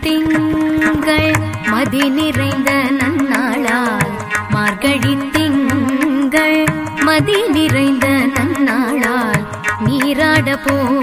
திங்கள் மதி நிறைந்த நன்னாளால். மார்கழி திங்கள் மதி நிறைந்த நன்னாளால். நீராட போ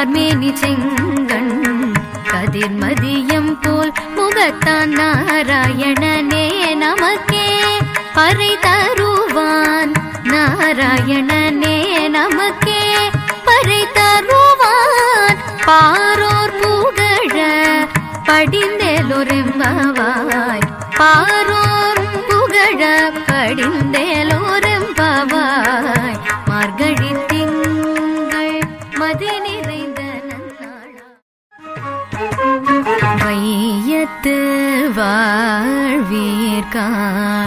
நார்மேனி செங்கண் கதிர் மதியம் போல் முகத்தான் நாராயணனே நமக்கே. பறை தருவான் நாராயணனே நமக்கே. பறை தருவான் பாரோர் புகழ படிந்தேலோரெம்பவாய். பாரோர் புகழ படிந்தேலோர 啊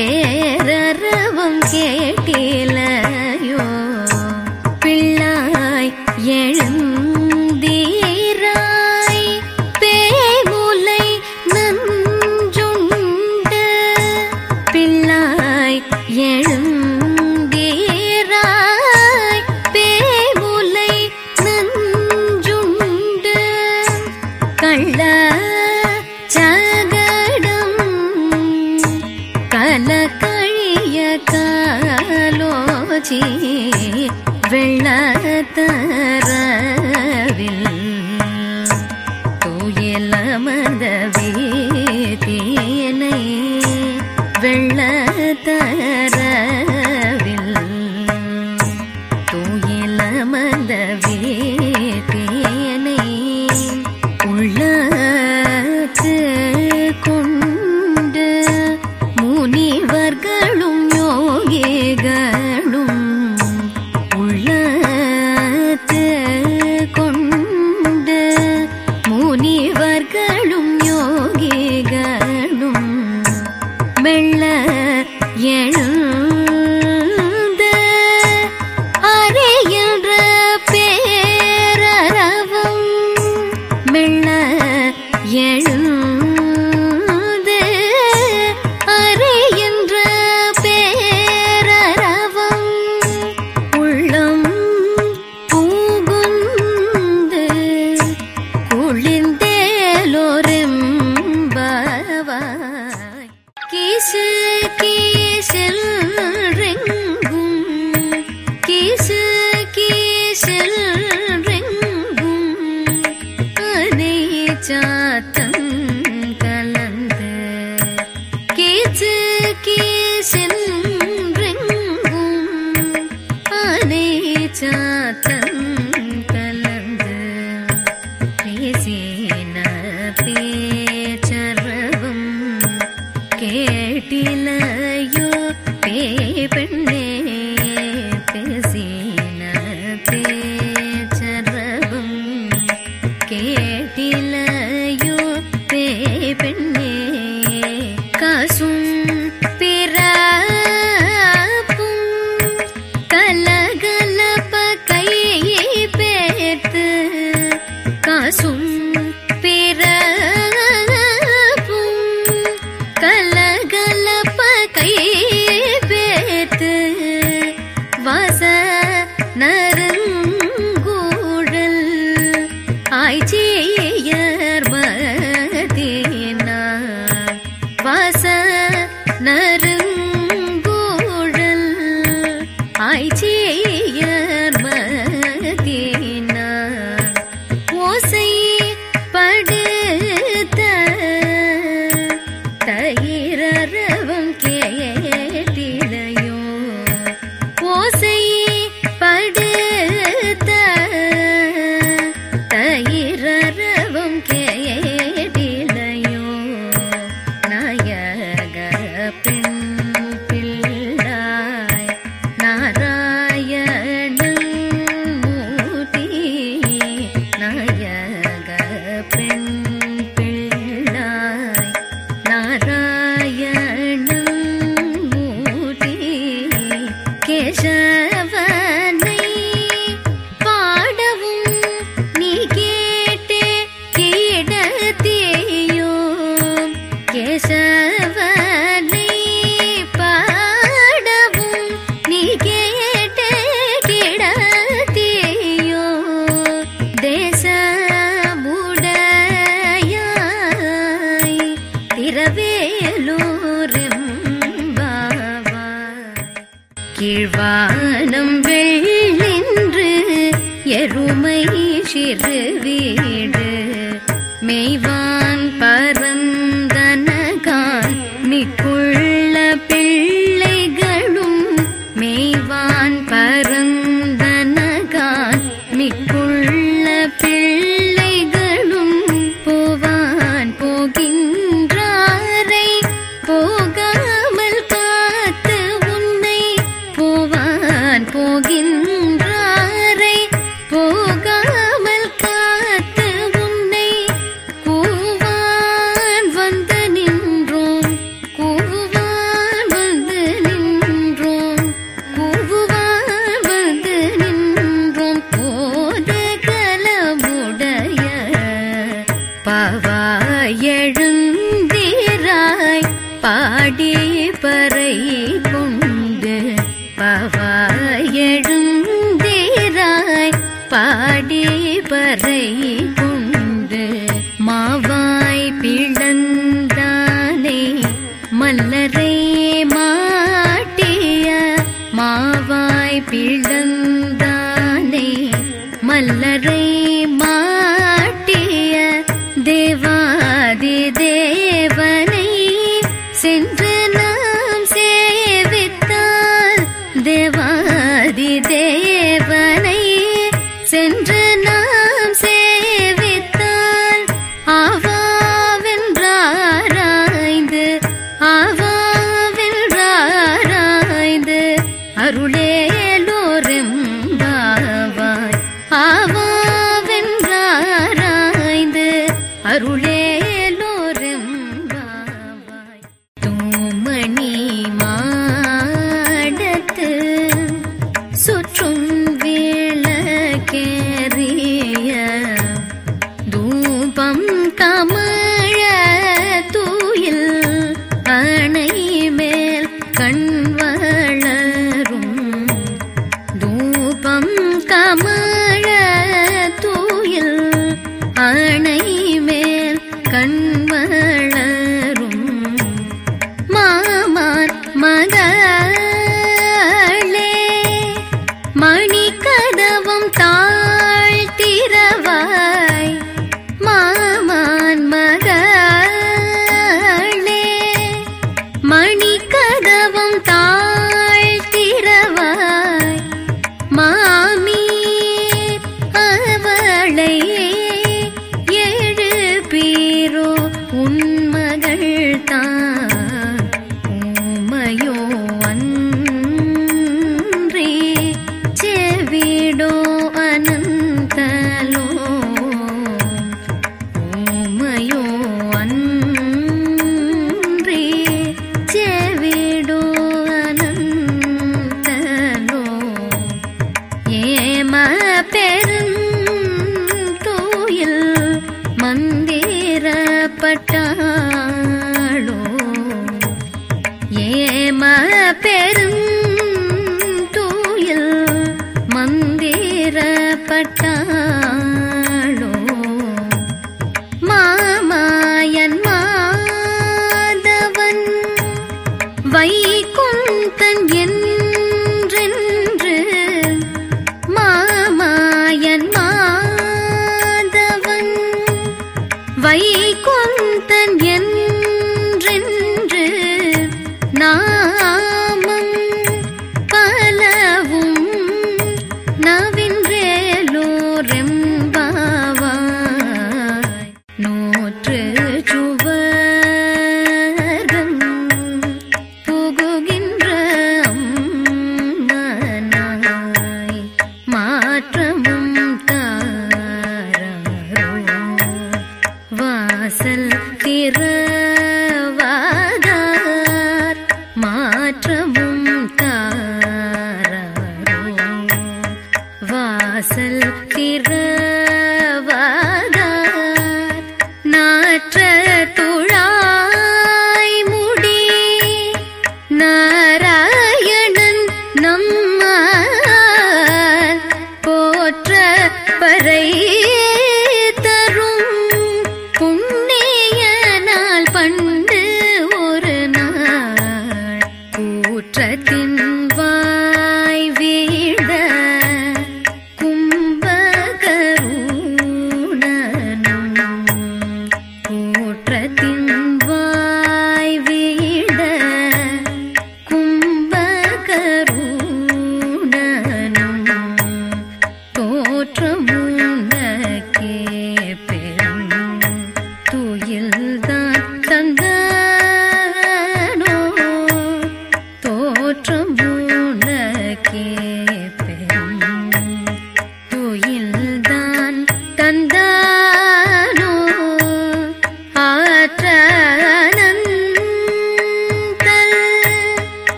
பேரறவம் கேட்டிலையோ 美玉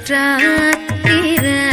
செற்றாத்திரலழிய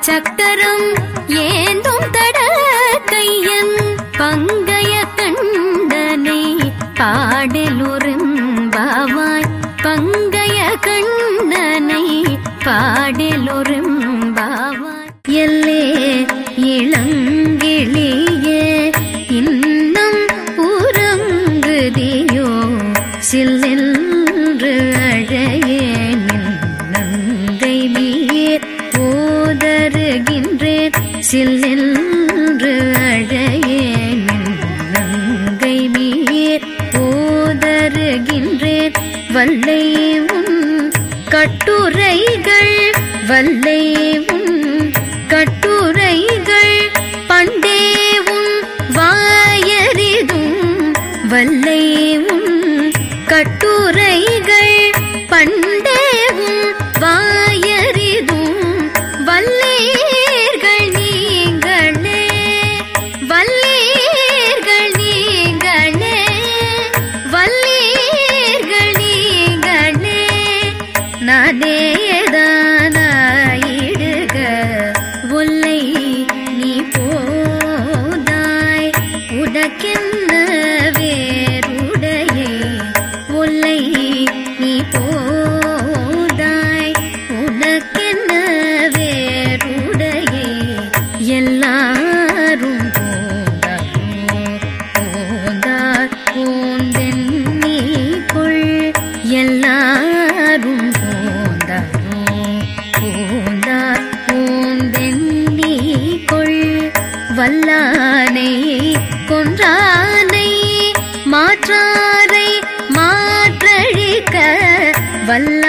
சக்கரம் ஏந்தும் தட கையன் பங்கைய கண்டனை பாடலுரும்பாவாய். பங்கைய கண்ணனை பாடலுரும்பா வல்லானை கொன்றானை மாற்றாரை மாற்றழிக்க வல்ல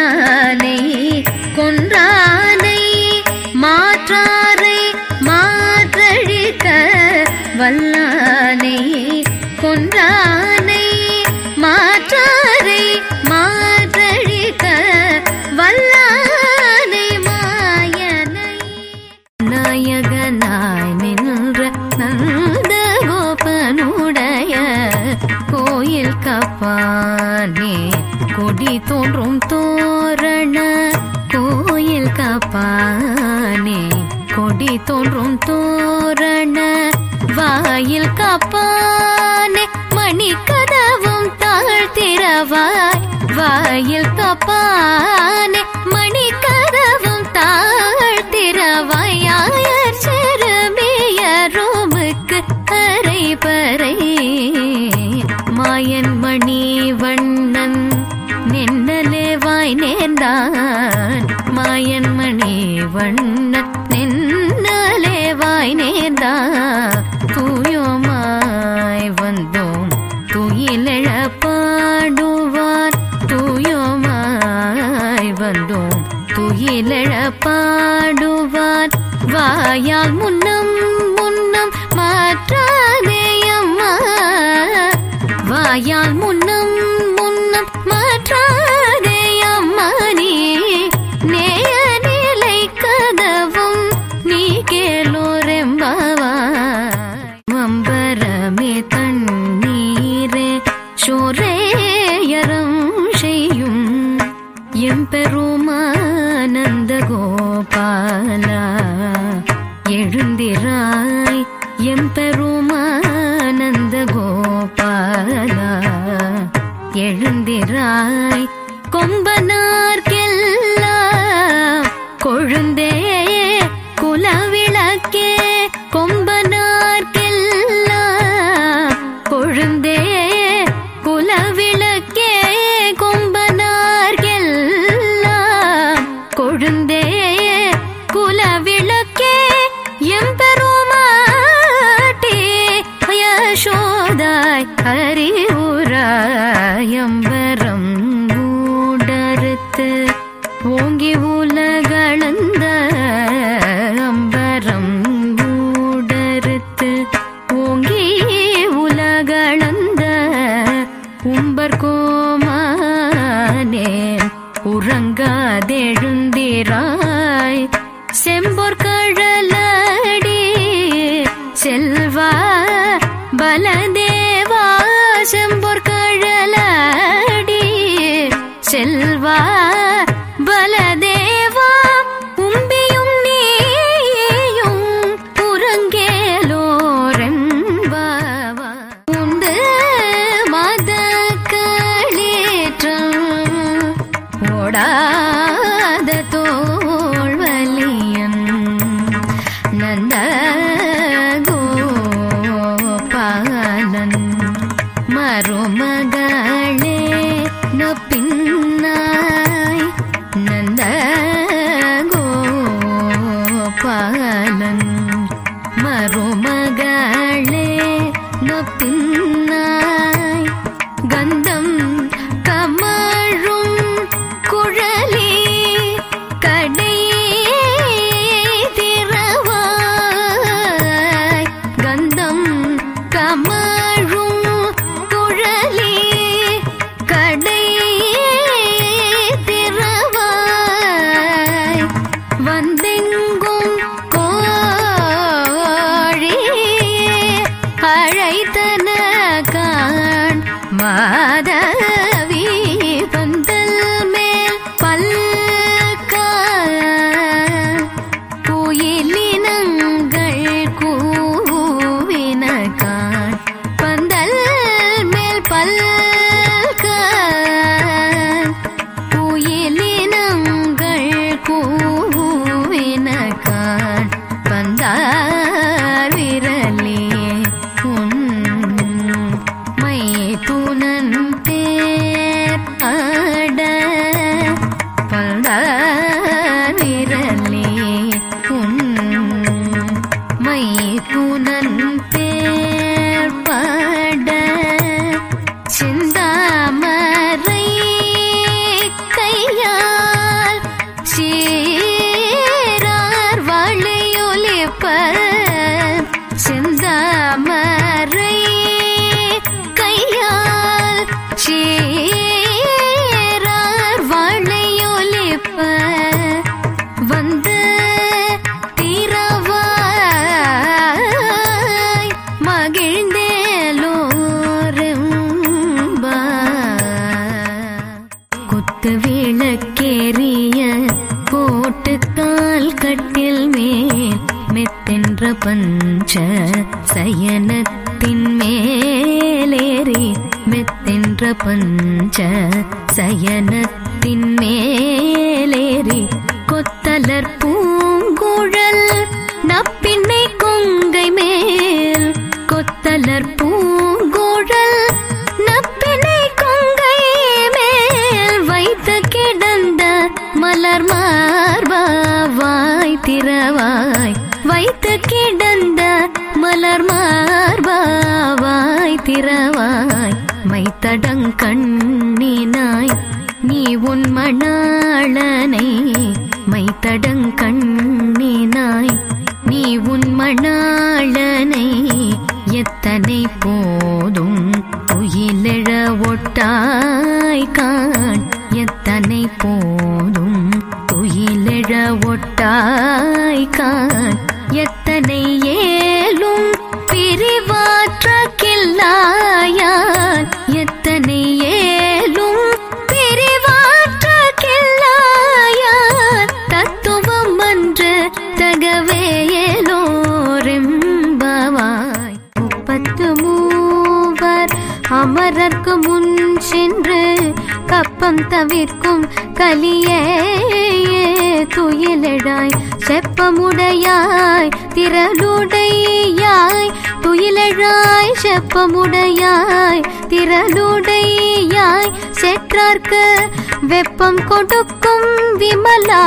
துயிலெழாய் செப்பமுடையாய் திரளுடையாய். துயிலழாய் செப்பமுடையாய் திரளுடையாய். செற்றார்க்கு வெப்பம் கொடுக்கும் விமலா.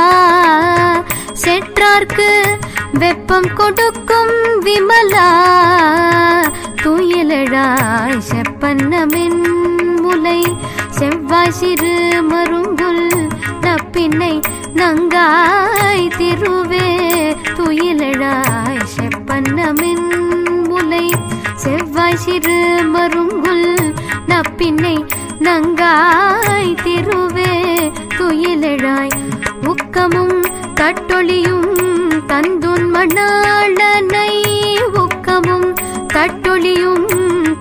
செற்றார்க்கு வெப்பம் கொடுக்கும் விமலா. துயிலழாய் செப்பன்னமின் முலை செவ்வாய் சிறு மருங்குல் தப்பினை நங்காய் திருவே துயிலழாய் செப்பன்னமென் முலை. செவ்வாய் சிறு மருங்குல் நப்பினை நங்காய் திருவே துயிலழாய். உக்கமும் தட்டொளியும் தந்துன் மணாளனை உக்கமும் தட்டொளியும்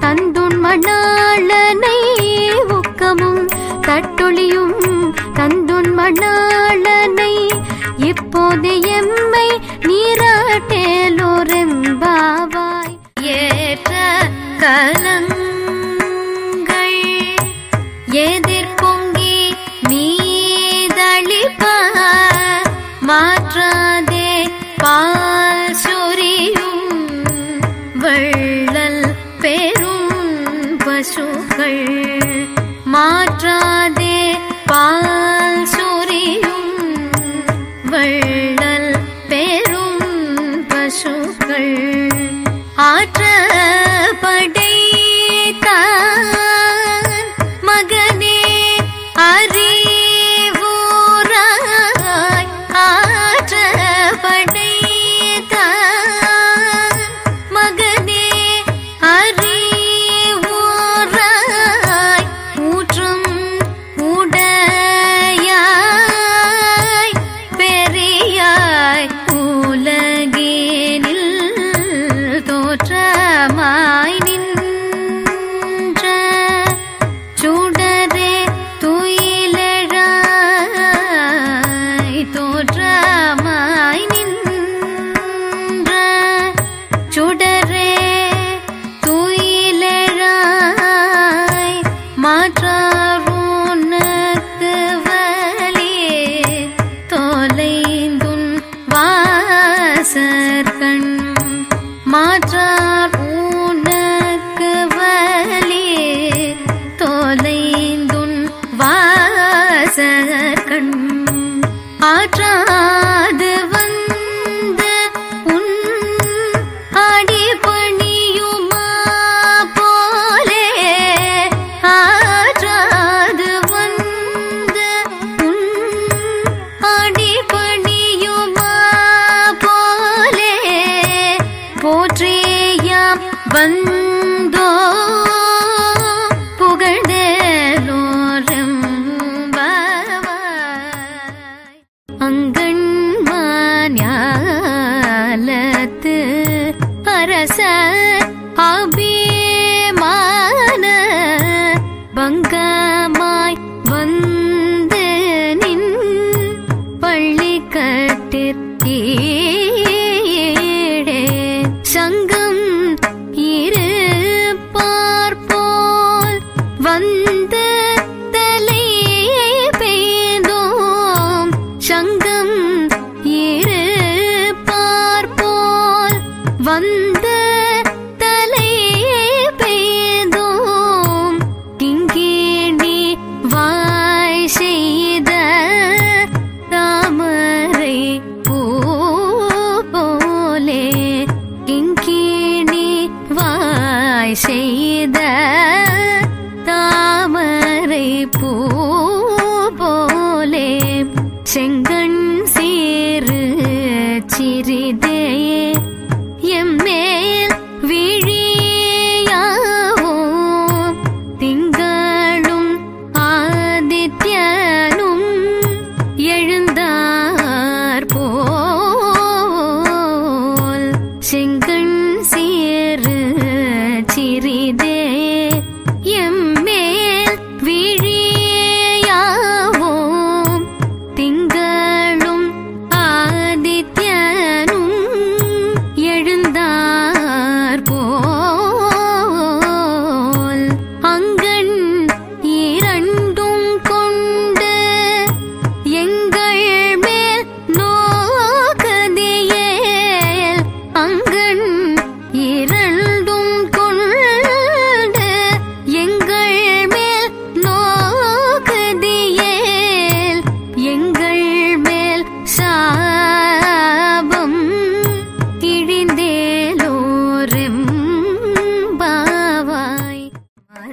தந்துன் மணாளனை உக்கமும் தட்டொளியும் தந்து மணாளனை இப்போது எம்மை நீராட்டேலோரெம்பாவாய். ஏற்ற கலங்கள் எதிர்பொங்கி மீதளிப்ப மாற்றாதே பால் சொரியும் வள்ளல் பெரும் பசுகள் மாற்றாதே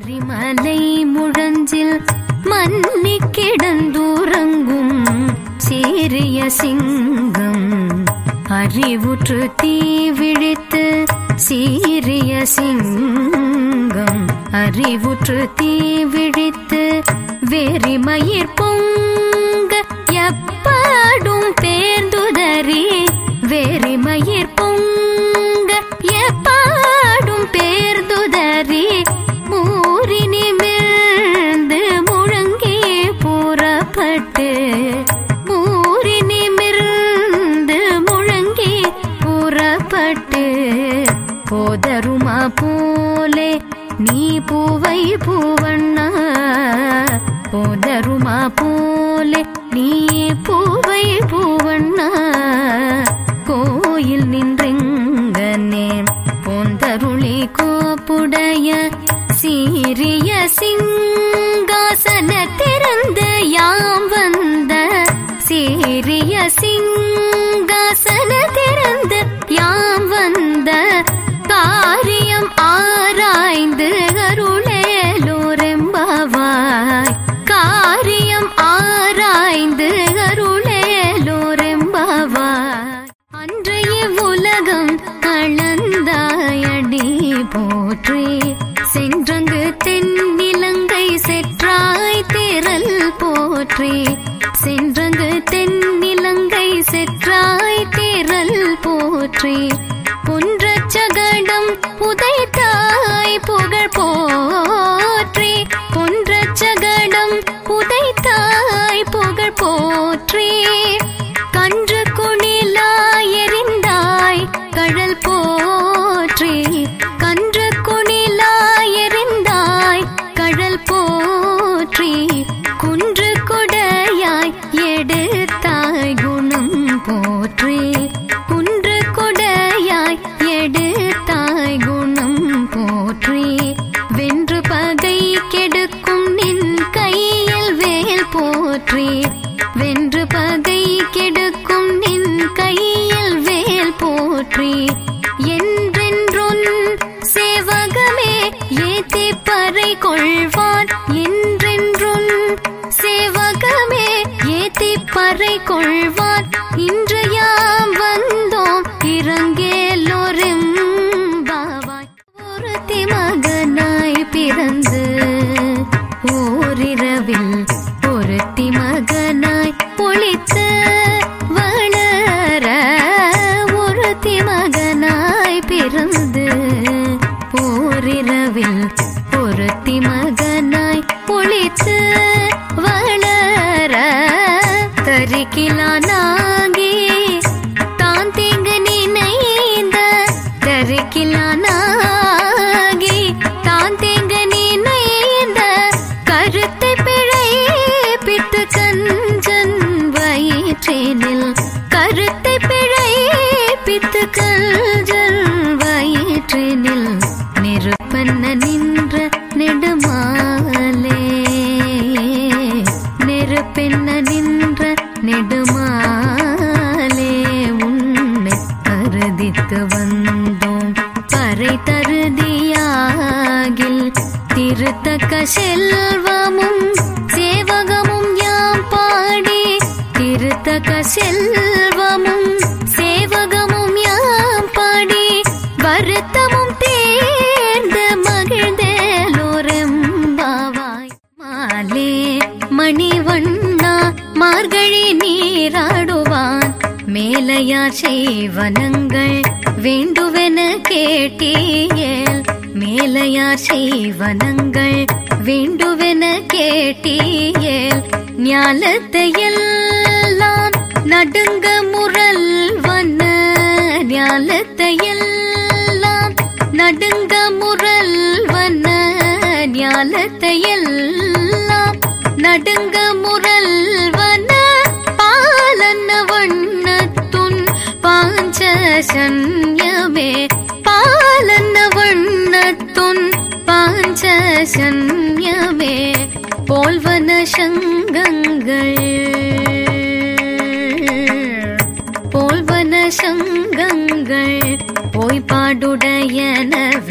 ശബരിമലൈ മുഴഞ്ചിൽ മന്നിക്കിടന്തൂറങ്ങും സീറിയ സിംഗം അറിവുറ്റു തീവിഴിത്ത് സീറിയ സിംഗം അറിവുറ്റു തീവിഴിത്ത് വെറിമയിർ പൊങ്ങും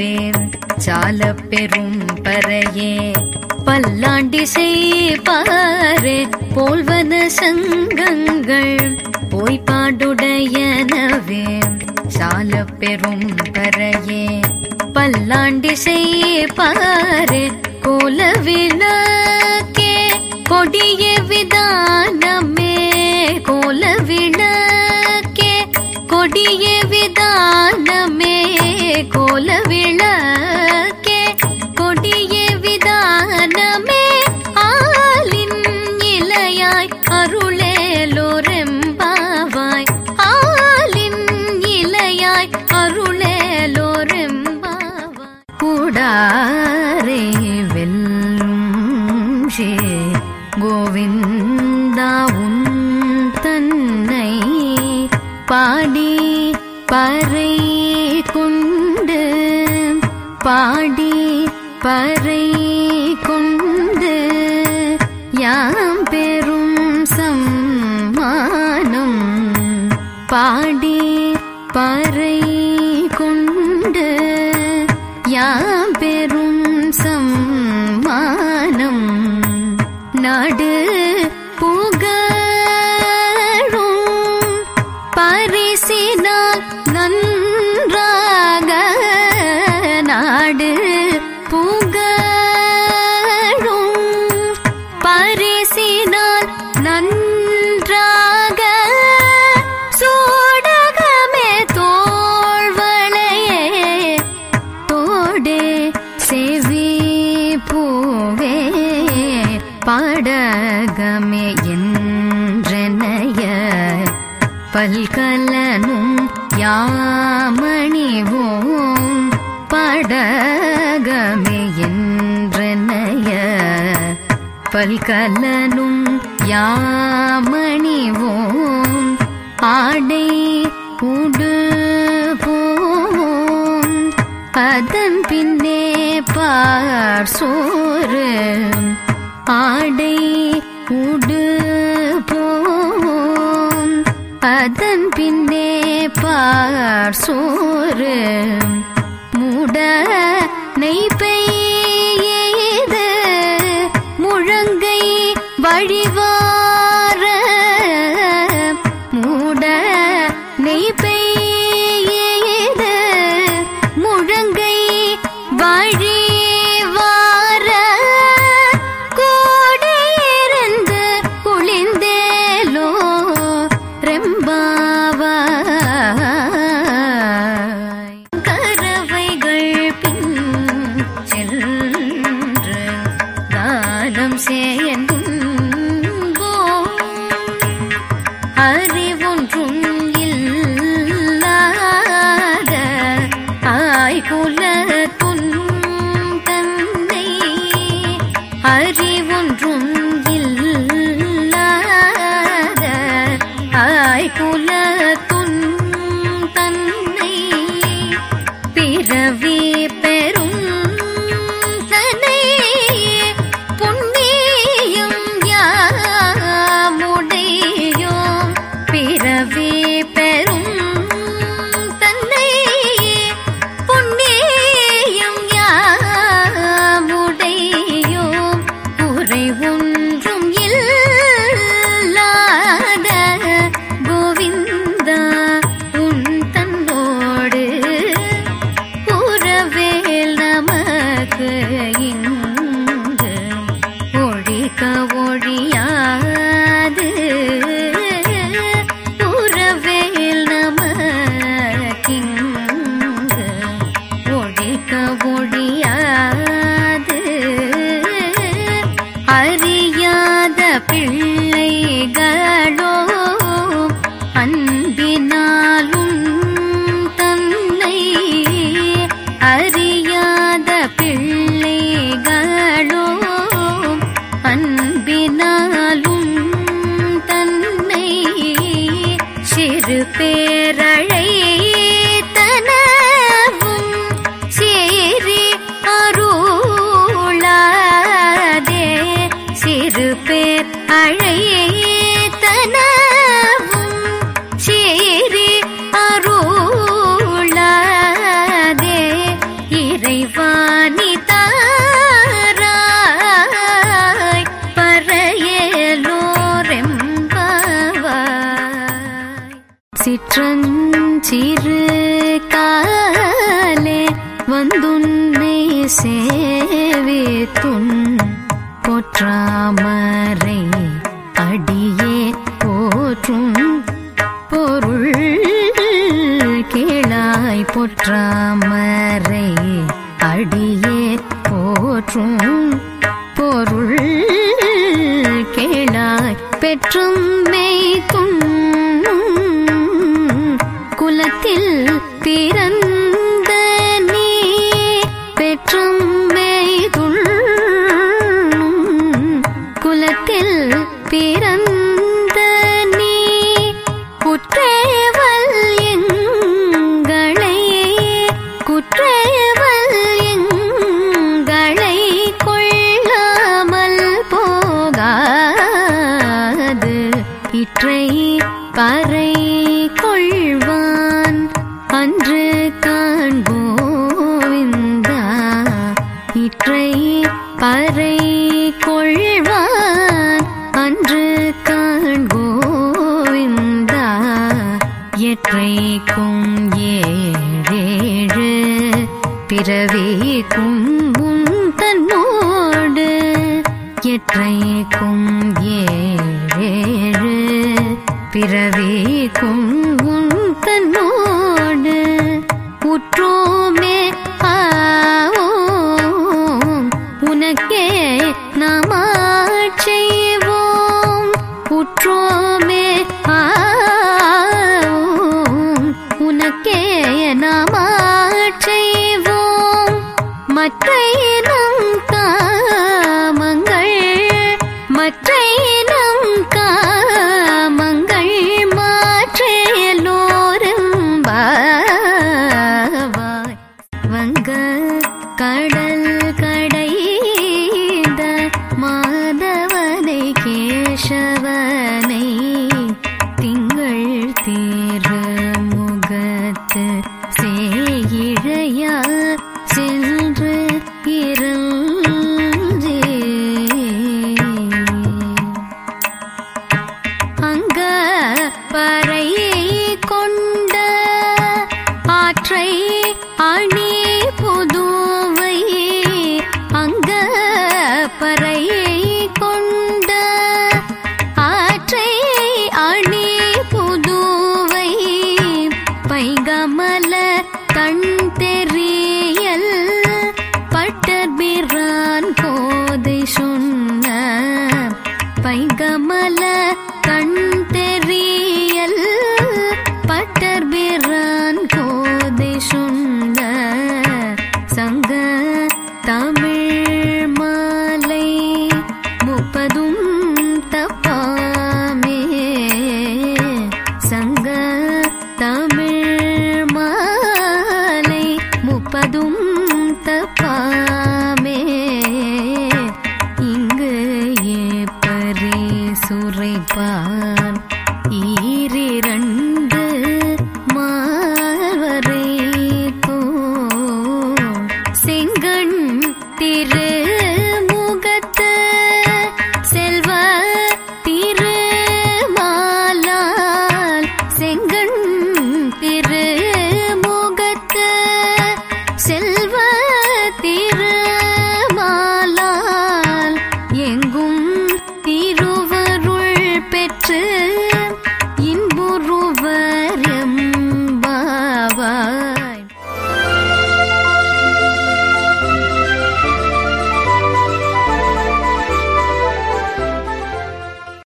வேல் சால பெரும் பறையே. பல்லாண்டி செய்பாரே போல்வன சங்கங்கள் போய்பாடுடையனவே சால பெரும் பறையே பல்லாண்டி செய்பாரே கோலவினக்கே கொடிய விதான் பாடி பறை கொண்டு பாடி பறை கொண்டு யாம் பெரும் சம்மானம் பாடி பறை ஆவல் கலனும் யாமணிவோம். ஆடை உடு போவோம். அதன் பின்னே பார் சோறு. ஆடை உடு போவோம். அதன் பின்னே பார் சோறு.